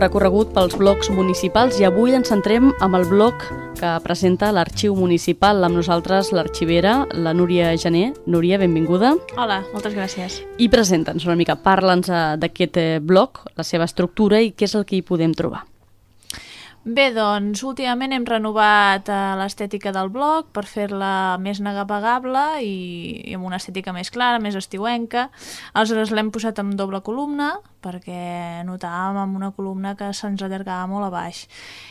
recorregut pels blocs municipals i avui ens centrem amb el bloc que presenta l'Arxiu Municipal. Amb nosaltres l'arxivera, la Núria Gené. Núria, benvinguda. Hola, moltes gràcies. I presenta'ns una mica, parla'ns eh, d'aquest eh, bloc, la seva estructura i què és el que hi podem trobar. Bé, doncs, últimament hem renovat eh, l'estètica del blog per fer-la més navegable i, i amb una estètica més clara, més estiuenca. Aleshores l'hem posat amb doble columna perquè notàvem amb una columna que se'ns allargava molt a baix.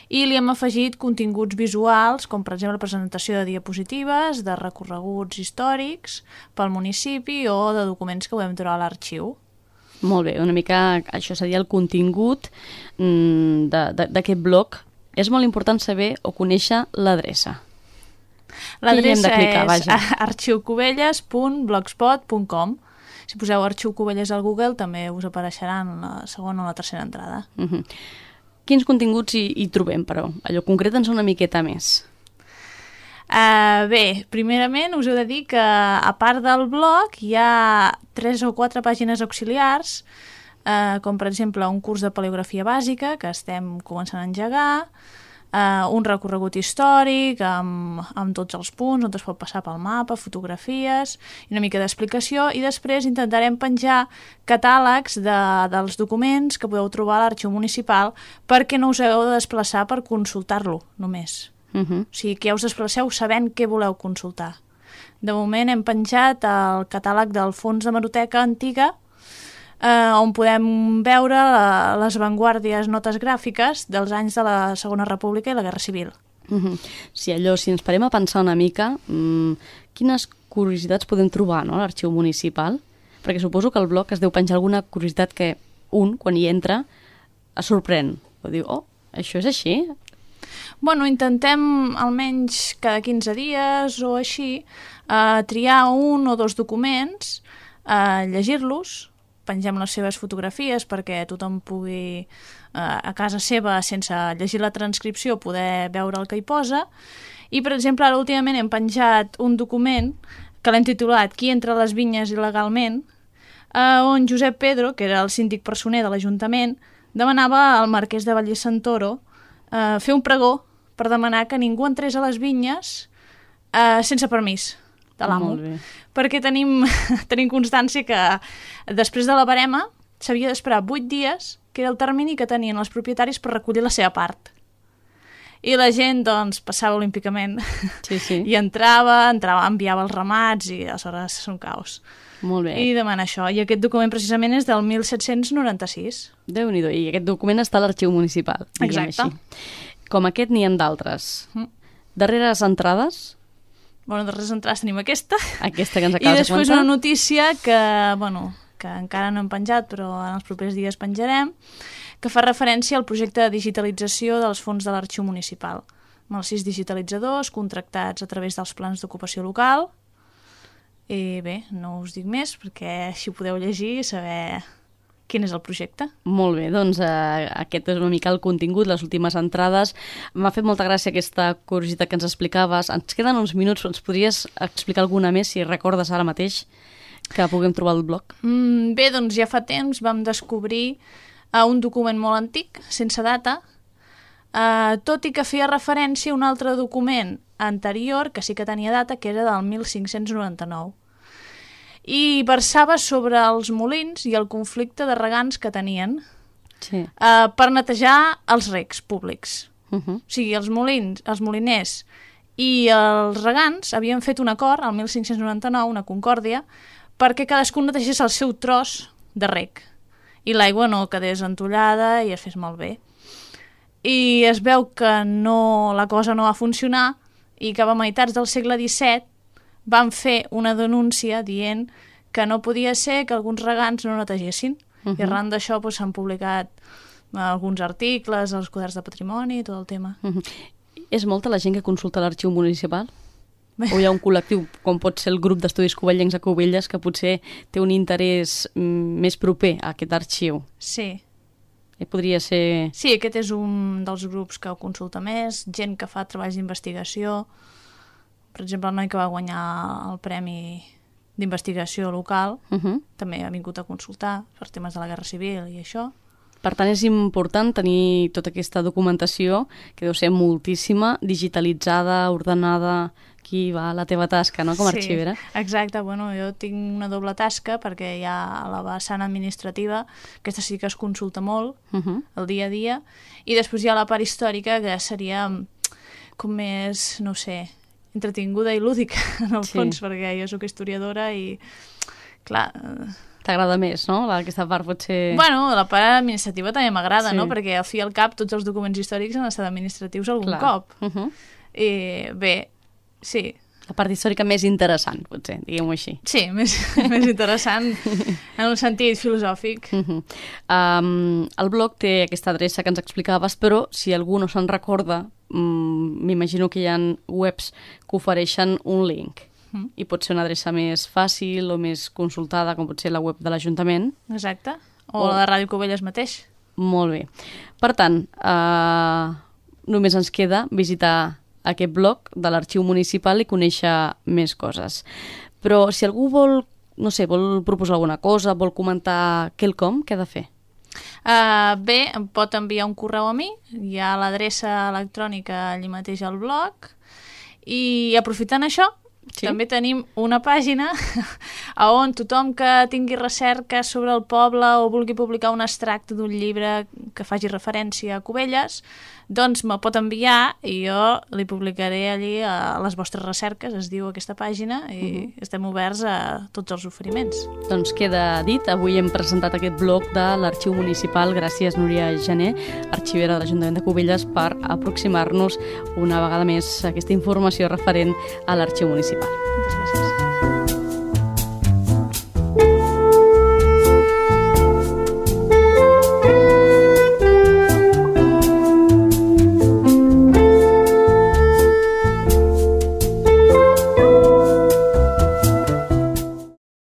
I li hem afegit continguts visuals, com per exemple la presentació de diapositives, de recorreguts històrics pel municipi o de documents que podem trobar a l'arxiu. Molt bé, una mica això seria el contingut mm, d'aquest blog. És molt important saber o conèixer l'adreça. L'adreça és arxiucovelles.blogspot.com Si poseu Arxiu Covelles al Google també us apareixeran la segona o la tercera entrada. Uh -huh. Quins continguts hi, hi trobem, però? Allò concreta'ns una miqueta més. Uh, bé, primerament us heu de dir que a part del blog hi ha tres o quatre pàgines auxiliars, uh, com per exemple un curs de paleografia bàsica que estem començant a engegar, uh, un recorregut històric amb, amb tots els punts on es pot passar pel mapa, fotografies i una mica d'explicació i després intentarem penjar catàlegs de, dels documents que podeu trobar a l'arxiu municipal perquè no us heu de desplaçar per consultar-lo només. Uh -huh. O sigui, que ja us desplaceu sabent què voleu consultar. De moment hem penjat el catàleg del Fons de Maroteca Antiga, eh, on podem veure la, les vanguardies notes gràfiques dels anys de la Segona República i la Guerra Civil. Uh -huh. Si allò, si ens parem a pensar una mica, mmm, quines curiositats podem trobar no, a l'arxiu municipal? Perquè suposo que el blog es deu penjar alguna curiositat que un, quan hi entra, es sorprèn. O diu, oh, això és així? Bueno, intentem almenys cada 15 dies o així eh, triar un o dos documents, eh, llegir-los, pengem les seves fotografies perquè tothom pugui eh, a casa seva, sense llegir la transcripció, poder veure el que hi posa. I, per exemple, ara últimament hem penjat un document que l'hem titulat Qui entra a les vinyes il·legalment, eh, on Josep Pedro, que era el síndic personer de l'Ajuntament, demanava al marquès de Vallès Santoro eh, fer un pregó per demanar que ningú entrés a les vinyes eh, sense permís de l'amo. Perquè tenim, tenim constància que després de la barema s'havia d'esperar 8 dies, que era el termini que tenien els propietaris per recollir la seva part. I la gent, doncs, passava olímpicament. Sí, sí. I entrava, entrava, enviava els ramats i aleshores és un caos. Molt bé. I demana això. I aquest document precisament és del 1796. Déu-n'hi-do. I aquest document està a l'arxiu municipal. Exacte. Així. Com aquest n'hi ha d'altres. Mm. Darreres entrades? Bueno, darreres entrades tenim aquesta. Aquesta que ens acabes I després de una notícia que, bueno, que encara no hem penjat, però en els propers dies penjarem, que fa referència al projecte de digitalització dels fons de l'arxiu municipal. Amb els sis digitalitzadors contractats a través dels plans d'ocupació local. I bé, no us dic més perquè així ho podeu llegir i saber quin és el projecte. Molt bé, doncs eh, aquest és una mica el contingut, les últimes entrades. M'ha fet molta gràcia aquesta curiositat que ens explicaves. Ens queden uns minuts, ens podries explicar alguna més, si recordes ara mateix, que puguem trobar al blog? Mm, bé, doncs ja fa temps vam descobrir uh, un document molt antic, sense data, uh, tot i que feia referència a un altre document anterior, que sí que tenia data, que era del 1599 i versava sobre els molins i el conflicte de regants que tenien sí. uh, per netejar els recs públics. Uh -huh. O sigui, els molins, els moliners i els regants havien fet un acord, el 1599, una concòrdia, perquè cadascun netegés el seu tros de rec i l'aigua no quedés entollada i es fes malbé. I es veu que no, la cosa no va funcionar i que a meitats del segle XVII van fer una denúncia dient que no podia ser que alguns regants no netegessin. Uh -huh. I arran d'això s'han doncs, publicat alguns articles, els quaders de patrimoni, tot el tema. Uh -huh. És molta la gent que consulta l'arxiu municipal? O hi ha un col·lectiu, com pot ser el grup d'estudis covellencs a Covelles, que potser té un interès mm, més proper a aquest arxiu? Sí. I podria ser... Sí, aquest és un dels grups que ho consulta més, gent que fa treballs d'investigació, per exemple, el noi que va guanyar el Premi d'investigació local uh -huh. també ha vingut a consultar per temes de la Guerra Civil i això. Per tant, és important tenir tota aquesta documentació, que deu ser moltíssima, digitalitzada, ordenada, aquí va la teva tasca, no?, com a sí, arxivera. Exacte, bueno, jo tinc una doble tasca perquè hi ha la vessant administrativa, aquesta sí que es consulta molt, Uh -huh. el dia a dia, i després hi ha la part històrica, que seria com més, no sé, entretinguda i lúdica, en el Sí. fons, perquè jo sóc historiadora i, clar, T'agrada més, no? La- Aquesta part potser... Bueno, la part administrativa també m'agrada, Sí. no? Perquè al fi i al cap tots els documents històrics han estat administratius algun Clar. cop. Uh -huh. I bé, sí, La part històrica més interessant, potser, diguem-ho així. sí, més, més interessant en un sentit filosòfic. Uh -huh. um, el blog té aquesta adreça que ens explicaves, però si algú no se'n recorda, mm, m'imagino que hi ha webs que ofereixen un link. Mm. I pot ser una adreça més fàcil o més consultada, com pot ser la web de l'Ajuntament. Exacte. O, O- la de Ràdio Covelles mateix. Molt bé. Per tant, uh, només ens queda visitar aquest blog de l'Arxiu Municipal i conèixer més coses. Però si algú vol, no sé, vol proposar alguna cosa, vol comentar quelcom, què ha de fer? Uh, bé, em pot enviar un correu a mi, hi ha l'adreça electrònica allí mateix al blog, i aprofitant això, Sí? també tenim una pàgina a on tothom que tingui recerca sobre el poble o vulgui publicar un extracte d'un llibre que faci referència a Cubelles, doncs me pot enviar i jo li publicaré allí a les vostres recerques, es diu aquesta pàgina, i uh -huh. estem oberts a tots els oferiments. Doncs queda dit, avui hem presentat aquest blog de l'Arxiu Municipal, gràcies Núria Gené, arxivera de l'Ajuntament de Cubelles, per aproximar-nos una vegada més a aquesta informació referent a l'Arxiu Municipal. Moltes gràcies.